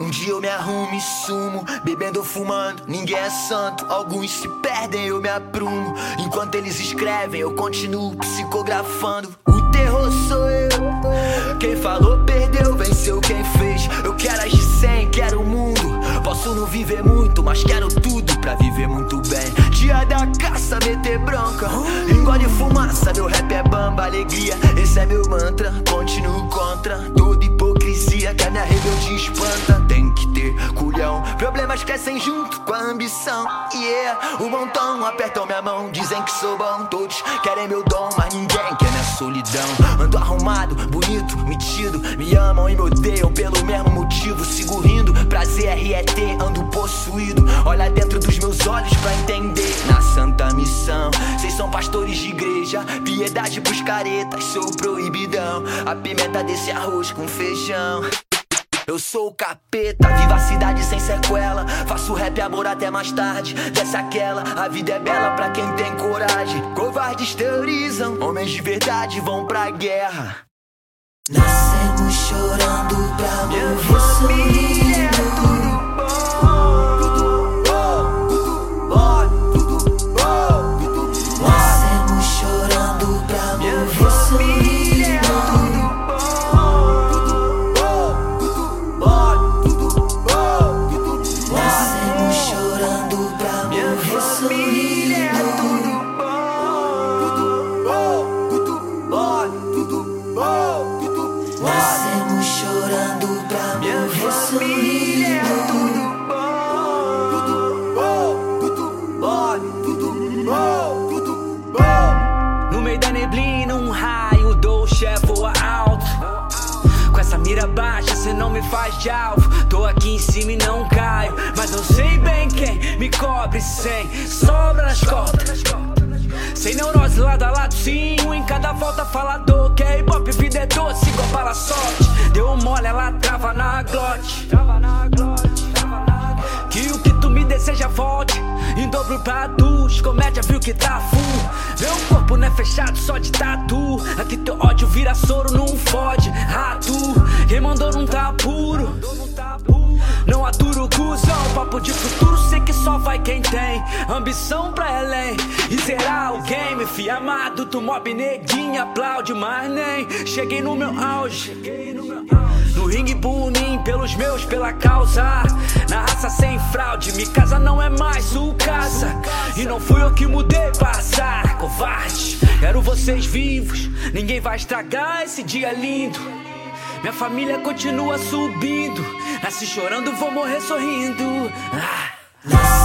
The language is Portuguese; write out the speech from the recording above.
Um dia eu me arrumo e sumo, bebendo ou fumando, ninguém é santo. Alguns se perdem, eu me aprumo. Enquanto eles escrevem, eu continuo psicografando. O terror sou eu. Quem falou perdeu, venceu quem fez. Eu quero agir sem, quero o mundo. Posso não viver muito, mas quero tudo pra viver muito bem. Dia da caça, meter bronca. Engole fumaça, meu rap é bamba, alegria. Esse é meu mantra, continuo contra toda hipocrisia que a minha rebeldia espanta. Problemas crescem junto com a ambição. Yeah, o montão apertam minha mão, dizem que sou bom. Todos querem meu dom, mas ninguém quer minha solidão. Ando arrumado, bonito, metido. Me amam e me odeiam pelo mesmo motivo. Sigo rindo, prazer RET, ando possuído. Olha dentro dos meus olhos pra entender. Na santa missão, vocês são pastores de igreja. Piedade pros caretas, sou proibidão. A pimenta desse arroz com feijão. Eu sou o capeta, viva a cidade sem sequela. Faço rap amor até mais tarde. Desce aquela, a vida é bela pra quem tem coragem. Covardes teorizam, homens de verdade vão pra guerra. Nascemos chorando pra morrer sorrindo. Pra morrer sorrindo. Nascemos chorando pra morrer sorrindo. Baixa, cê não me faz de alvo. Tô aqui em cima e não caio. Mas eu sei bem quem me cobre sem sobra nas cotas. Sem neurose lado a lado, sim. Um em cada volta falador. Que é hip vida é doce, igual bala sorte. Deu mole, ela trava na glote. Que o que tu me deseja volte Em dobro pra tu, comédia viu que tá full. Meu corpo não é fechado só de tatu. Aqui teu ódio vira soro, não fode. Rato, quem mandou não tá puro Não aturo cuzão, papo de futuro Sei que só vai quem tem. Ambição pra além E zerar o game, fi amado Tu mob neguinha, aplaude, mas nem Cheguei no meu auge. No ringue punim pelos meus, pela causa. Na raça sem fraude, me casa não é mais o casa. E não fui eu que mudei passar, covarde. Quero vocês vivos, ninguém vai estragar esse dia lindo. Minha família continua subindo Nasci chorando, vou morrer sorrindo ah.